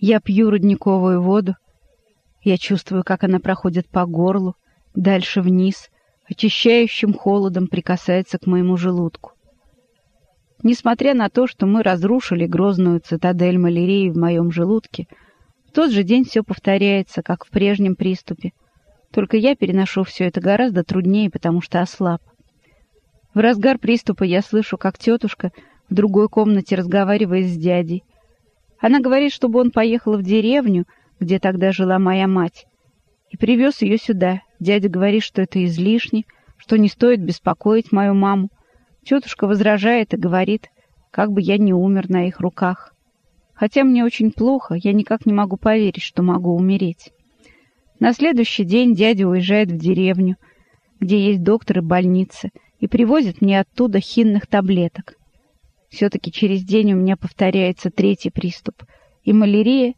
Я пью родниковую воду. Я чувствую, как она проходит по горлу, дальше вниз, очищающим холодом прикасается к моему желудку. Несмотря на то, что мы разрушили грозную цитадель малярии в моем желудке, в тот же день все повторяется, как в прежнем приступе. Только я переношу все это гораздо труднее, потому что ослаб. В разгар приступа я слышу, как тетушка в другой комнате разговаривает с дядей. Она говорит, чтобы он поехал в деревню, где тогда жила моя мать, и привез ее сюда. Дядя говорит, что это излишне, что не стоит беспокоить мою маму. Тетушка возражает и говорит, как бы я не умер на их руках. Хотя мне очень плохо, я никак не могу поверить, что могу умереть. На следующий день дядя уезжает в деревню, где есть доктор и больница, и привозит мне оттуда хинных таблеток. Все-таки через день у меня повторяется третий приступ, и малярия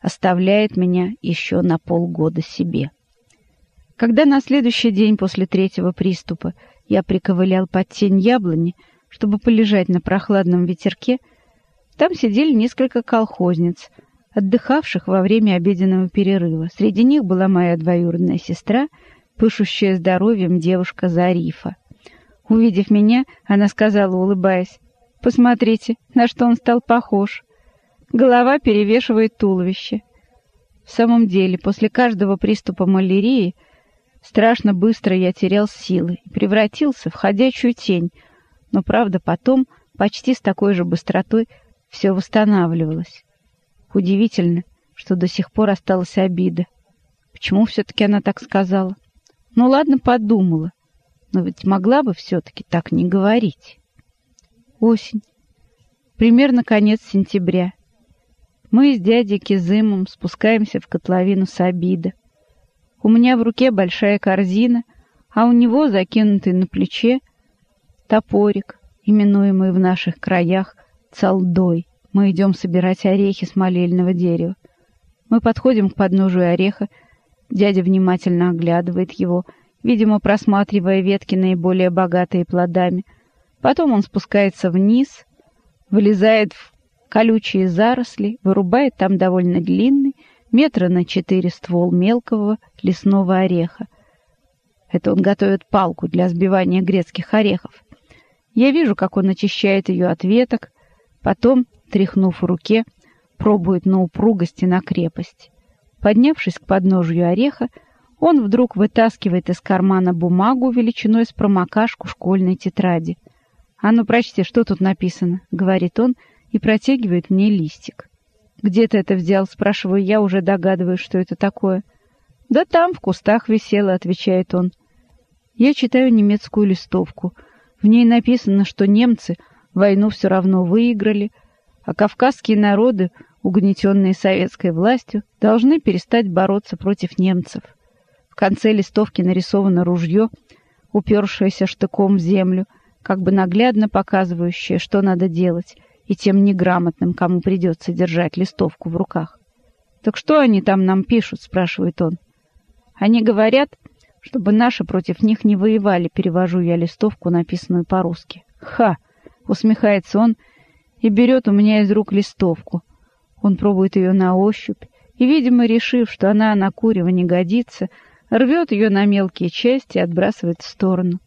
оставляет меня еще на полгода себе. Когда на следующий день после третьего приступа я приковылял под тень яблони, чтобы полежать на прохладном ветерке, там сидели несколько колхозниц, отдыхавших во время обеденного перерыва. Среди них была моя двоюродная сестра, пышущая здоровьем девушка Зарифа. Увидев меня, она сказала, улыбаясь, «Посмотрите, на что он стал похож. Голова перевешивает туловище». В самом деле, после каждого приступа малярии страшно быстро я терял силы и превратился в ходячую тень, но, правда, потом почти с такой же быстротой все восстанавливалось. Удивительно, что до сих пор осталась обида. Почему все-таки она так сказала? Ну ладно, подумала. Но ведь могла бы все-таки так не говорить. Осень. Примерно конец сентября. Мы с дядей Кизымом спускаемся в котловину Сабида. У меня в руке большая корзина, а у него закинутый на плече топорик, именуемый в наших краях цалдой. Мы идем собирать орехи с молельного дерева. Мы подходим к подножию ореха. Дядя внимательно оглядывает его, видимо, просматривая ветки наиболее богатые плодами. Потом он спускается вниз, вылезает в колючие заросли, вырубает там довольно длинный, метра на четыре ствол мелкого лесного ореха. Это он готовит палку для сбивания грецких орехов. Я вижу, как он очищает ее от веток, потом тряхнув в руке, пробует на упругость и на крепость. Поднявшись к подножью ореха, он вдруг вытаскивает из кармана бумагу величиной с промокашку школьной тетради. «А ну, прочти, что тут написано», — говорит он и протягивает мне листик. «Где ты это взял?» — спрашиваю я, уже догадываюсь, что это такое. «Да там, в кустах висело», — отвечает он. Я читаю немецкую листовку. В ней написано, что немцы войну все равно выиграли, а кавказские народы, угнетенные советской властью, должны перестать бороться против немцев. В конце листовки нарисовано ружье, упершееся штыком в землю, как бы наглядно показывающее, что надо делать, и тем неграмотным, кому придется держать листовку в руках. «Так что они там нам пишут?» — спрашивает он. «Они говорят, чтобы наши против них не воевали», — перевожу я листовку, написанную по-русски. «Ха!» — усмехается он и берет у меня из рук листовку. Он пробует ее на ощупь и, видимо, решив, что она на курево не годится, рвет ее на мелкие части и отбрасывает в сторону.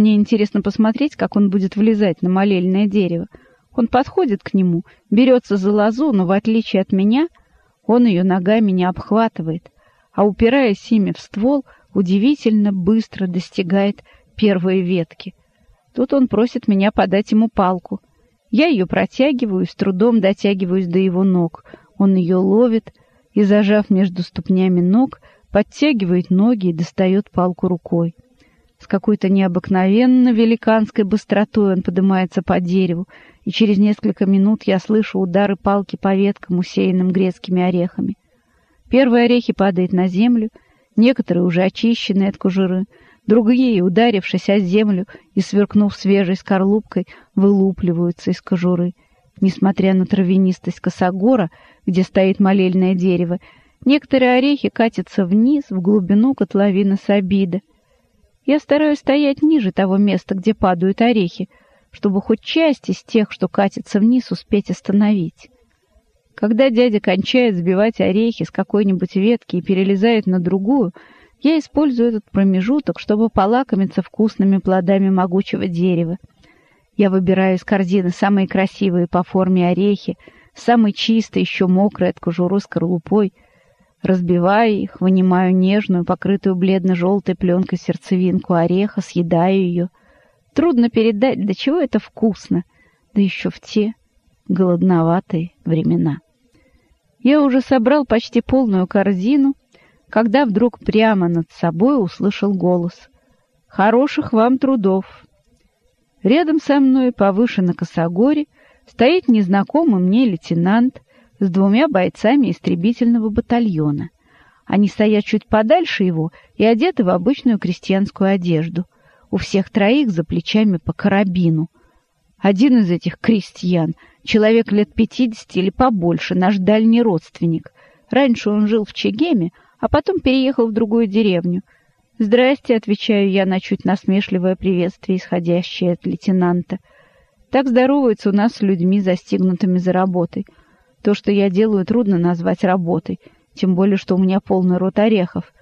Мне интересно посмотреть, как он будет влезать на молельное дерево. Он подходит к нему, берется за лозу, но, в отличие от меня, он ее ногами не обхватывает, а, упираясь ими в ствол, удивительно быстро достигает первой ветки. Тут он просит меня подать ему палку — я ее протягиваю, с трудом дотягиваюсь до его ног. Он ее ловит и, зажав между ступнями ног, подтягивает ноги и достает палку рукой. Какой-то необыкновенно великанской быстротой он поднимается по дереву, и через несколько минут я слышу удары палки по веткам, усеянным грецкими орехами. Первые орехи падают на землю, некоторые уже очищенные от кожуры, Другие, ударившись о землю и сверкнув свежей скорлупкой, вылупливаются из кожуры. Несмотря на травянистость косогора, где стоит молельное дерево, некоторые орехи катятся вниз, в глубину котловины Сабида. Я стараюсь стоять ниже того места, где падают орехи, чтобы хоть часть из тех, что катятся вниз, успеть остановить. Когда дядя кончает сбивать орехи с какой-нибудь ветки и перелезает на другую, я использую этот промежуток, чтобы полакомиться вкусными плодами могучего дерева. Я выбираю из корзины самые красивые по форме орехи, самые чистые, еще мокрые от кожуры скорлупой, разбиваю их, вынимаю нежную, покрытую бледно-желтой пленкой сердцевинку ореха, съедаю ее. Трудно передать, до чего это вкусно, да еще в те голодноватые времена. Я уже собрал почти полную корзину, когда вдруг прямо над собой услышал голос. «Хороших вам трудов!» Рядом со мной, повыше на косогоре, стоит незнакомый мне лейтенант с двумя бойцами истребительного батальона. Они стоят чуть подальше его и одеты в обычную крестьянскую одежду. У всех троих за плечами по карабину. Один из этих крестьян — Человек лет пятидесяти или побольше, наш дальний родственник. Раньше он жил в Чегеме, а потом переехал в другую деревню. «Здрасте», — отвечаю я на чуть насмешливое приветствие, исходящее от лейтенанта. Так здороваются у нас с людьми, застигнутыми за работой. То, что я делаю, трудно назвать работой, тем более, что у меня полный рот орехов.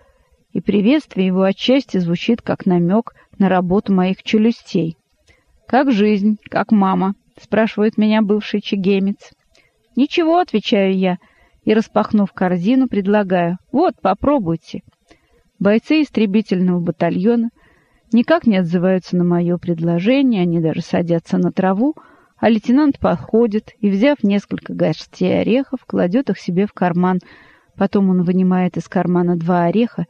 И приветствие его отчасти звучит как намек на работу моих челюстей. «Как жизнь, как мама», — спрашивает меня бывший чегемец. «Ничего», — отвечаю я, и, распахнув корзину, предлагаю. «Вот, попробуйте». Бойцы истребительного батальона никак не отзываются на мое предложение, они даже садятся на траву, а лейтенант подходит и, взяв несколько горстей орехов, кладет их себе в карман. Потом он вынимает из кармана два ореха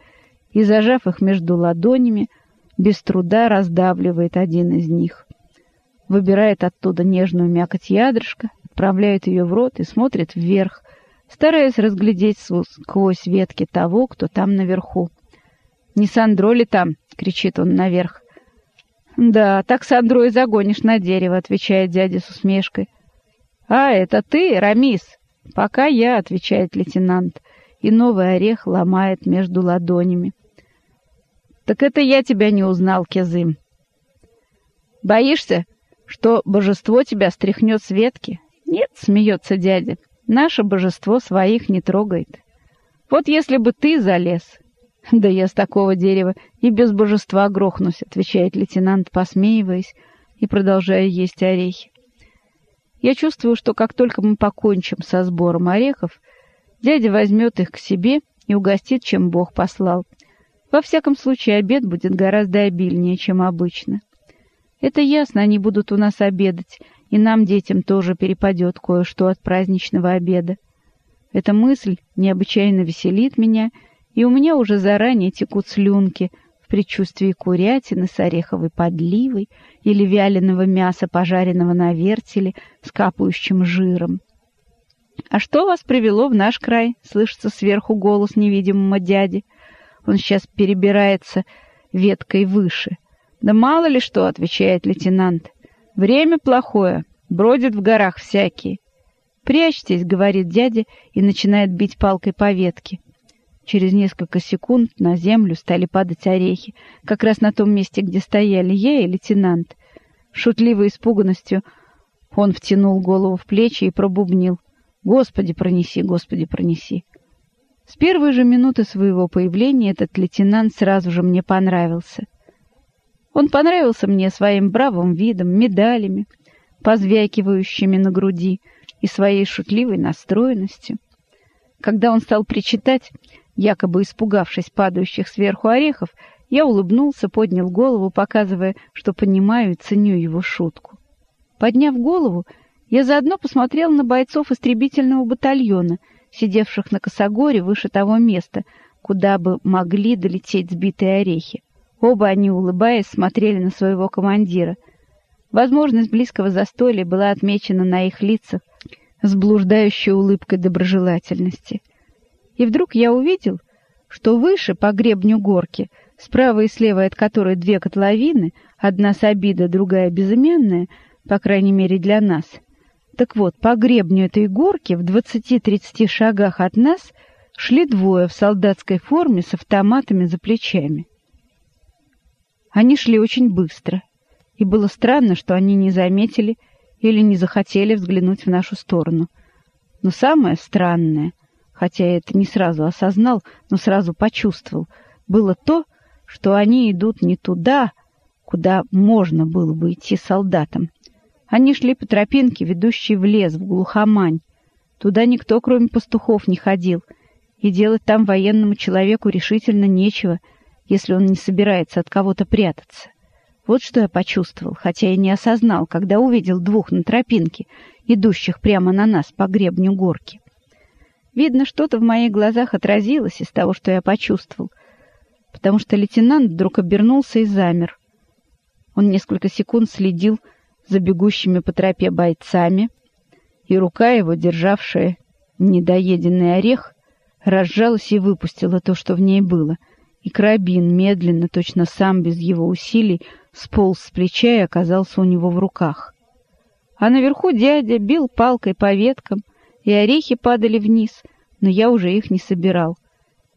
и, зажав их между ладонями, без труда раздавливает один из них выбирает оттуда нежную мякоть ядрышка, отправляет ее в рот и смотрит вверх, стараясь разглядеть сквозь ветки того, кто там наверху. «Не Сандро ли там?» — кричит он наверх. «Да, так Сандро и загонишь на дерево», — отвечает дядя с усмешкой. «А, это ты, Рамис?» «Пока я», — отвечает лейтенант, и новый орех ломает между ладонями. «Так это я тебя не узнал, Кезым». «Боишься?» что божество тебя стряхнет с ветки? Нет, смеется дядя, наше божество своих не трогает. Вот если бы ты залез... Да я с такого дерева и без божества грохнусь, отвечает лейтенант, посмеиваясь и продолжая есть орехи. Я чувствую, что как только мы покончим со сбором орехов, дядя возьмет их к себе и угостит, чем Бог послал. Во всяком случае, обед будет гораздо обильнее, чем обычно. Это ясно, они будут у нас обедать, и нам, детям, тоже перепадет кое-что от праздничного обеда. Эта мысль необычайно веселит меня, и у меня уже заранее текут слюнки в предчувствии курятины с ореховой подливой или вяленого мяса, пожаренного на вертеле с капающим жиром. «А что вас привело в наш край?» — слышится сверху голос невидимого дяди. Он сейчас перебирается веткой выше — «Да мало ли что», — отвечает лейтенант. «Время плохое, бродят в горах всякие». «Прячьтесь», — говорит дядя и начинает бить палкой по ветке. Через несколько секунд на землю стали падать орехи, как раз на том месте, где стояли я и лейтенант. Шутливой испуганностью он втянул голову в плечи и пробубнил. «Господи, пронеси, Господи, пронеси!» С первой же минуты своего появления этот лейтенант сразу же мне понравился — он понравился мне своим бравым видом, медалями, позвякивающими на груди и своей шутливой настроенностью. Когда он стал причитать, якобы испугавшись падающих сверху орехов, я улыбнулся, поднял голову, показывая, что понимаю и ценю его шутку. Подняв голову, я заодно посмотрел на бойцов истребительного батальона, сидевших на косогоре выше того места, куда бы могли долететь сбитые орехи. Оба они, улыбаясь, смотрели на своего командира. Возможность близкого застолья была отмечена на их лицах с блуждающей улыбкой доброжелательности. И вдруг я увидел, что выше, по гребню горки, справа и слева от которой две котловины, одна с обида, другая безымянная, по крайней мере для нас. Так вот, по гребню этой горки в двадцати-тридцати шагах от нас шли двое в солдатской форме с автоматами за плечами. Они шли очень быстро, и было странно, что они не заметили или не захотели взглянуть в нашу сторону. Но самое странное, хотя я это не сразу осознал, но сразу почувствовал, было то, что они идут не туда, куда можно было бы идти солдатам. Они шли по тропинке, ведущей в лес, в глухомань. Туда никто, кроме пастухов, не ходил, и делать там военному человеку решительно нечего, если он не собирается от кого-то прятаться. Вот что я почувствовал, хотя и не осознал, когда увидел двух на тропинке, идущих прямо на нас по гребню горки. Видно, что-то в моих глазах отразилось из того, что я почувствовал, потому что лейтенант вдруг обернулся и замер. Он несколько секунд следил за бегущими по тропе бойцами, и рука его, державшая недоеденный орех, разжалась и выпустила то, что в ней было, и карабин медленно, точно сам без его усилий, сполз с плеча и оказался у него в руках. А наверху дядя бил палкой по веткам, и орехи падали вниз, но я уже их не собирал.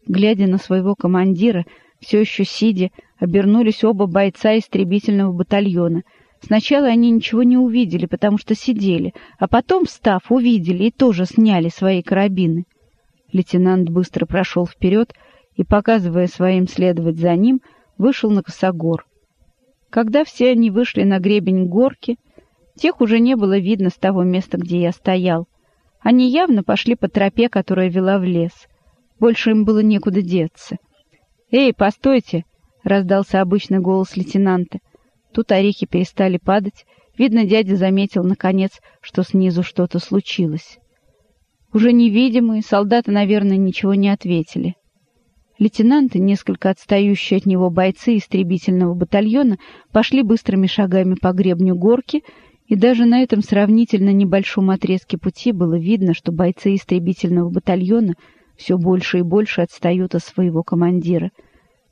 Глядя на своего командира, все еще сидя, обернулись оба бойца истребительного батальона. Сначала они ничего не увидели, потому что сидели, а потом, встав, увидели и тоже сняли свои карабины. Лейтенант быстро прошел вперед и, показывая своим следовать за ним, вышел на косогор. Когда все они вышли на гребень горки, тех уже не было видно с того места, где я стоял. Они явно пошли по тропе, которая вела в лес. Больше им было некуда деться. «Эй, постойте!» — раздался обычный голос лейтенанта. Тут орехи перестали падать. Видно, дядя заметил, наконец, что снизу что-то случилось. Уже невидимые солдаты, наверное, ничего не ответили. Лейтенанты, несколько отстающие от него бойцы истребительного батальона, пошли быстрыми шагами по гребню горки, и даже на этом сравнительно небольшом отрезке пути было видно, что бойцы истребительного батальона — все больше и больше отстают от своего командира.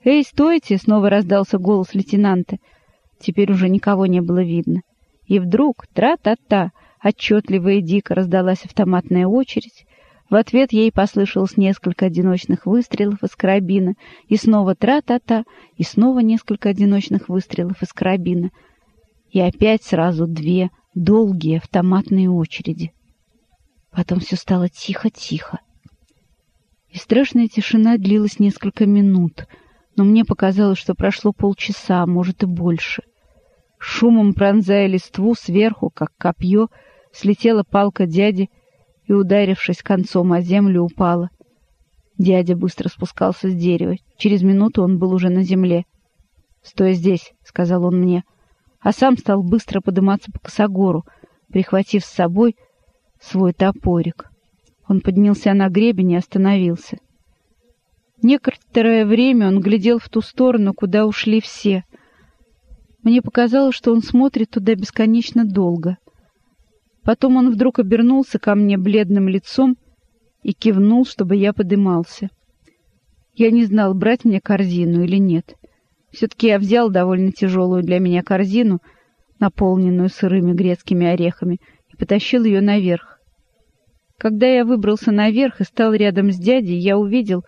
«Эй, стойте!» — снова раздался голос лейтенанта. Теперь уже никого не было видно. И вдруг, тра-та-та, отчетливо и дико раздалась автоматная очередь. В ответ ей послышалось несколько одиночных выстрелов из карабина, и снова тра-та-та, и снова несколько одиночных выстрелов из карабина. И опять сразу две долгие автоматные очереди. Потом все стало тихо-тихо. И страшная тишина длилась несколько минут, но мне показалось, что прошло полчаса, а может и больше. Шумом пронзая листву сверху, как копье, слетела палка дяди и, ударившись концом о землю, упала. Дядя быстро спускался с дерева. Через минуту он был уже на земле. «Стой здесь», — сказал он мне, а сам стал быстро подниматься по косогору, прихватив с собой свой топорик. Он поднялся на гребень и остановился. Некоторое время он глядел в ту сторону, куда ушли все. Мне показалось, что он смотрит туда бесконечно долго. Потом он вдруг обернулся ко мне бледным лицом и кивнул, чтобы я подымался. Я не знал, брать мне корзину или нет. Все-таки я взял довольно тяжелую для меня корзину, наполненную сырыми грецкими орехами, и потащил ее наверх. Когда я выбрался наверх и стал рядом с дядей, я увидел,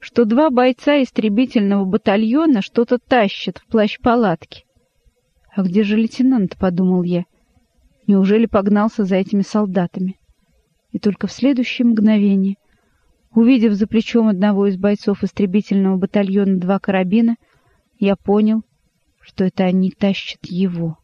что два бойца истребительного батальона что-то тащат в плащ палатки. «А где же лейтенант?» — подумал я. «Неужели погнался за этими солдатами?» И только в следующее мгновение, увидев за плечом одного из бойцов истребительного батальона два карабина, я понял, что это они тащат его.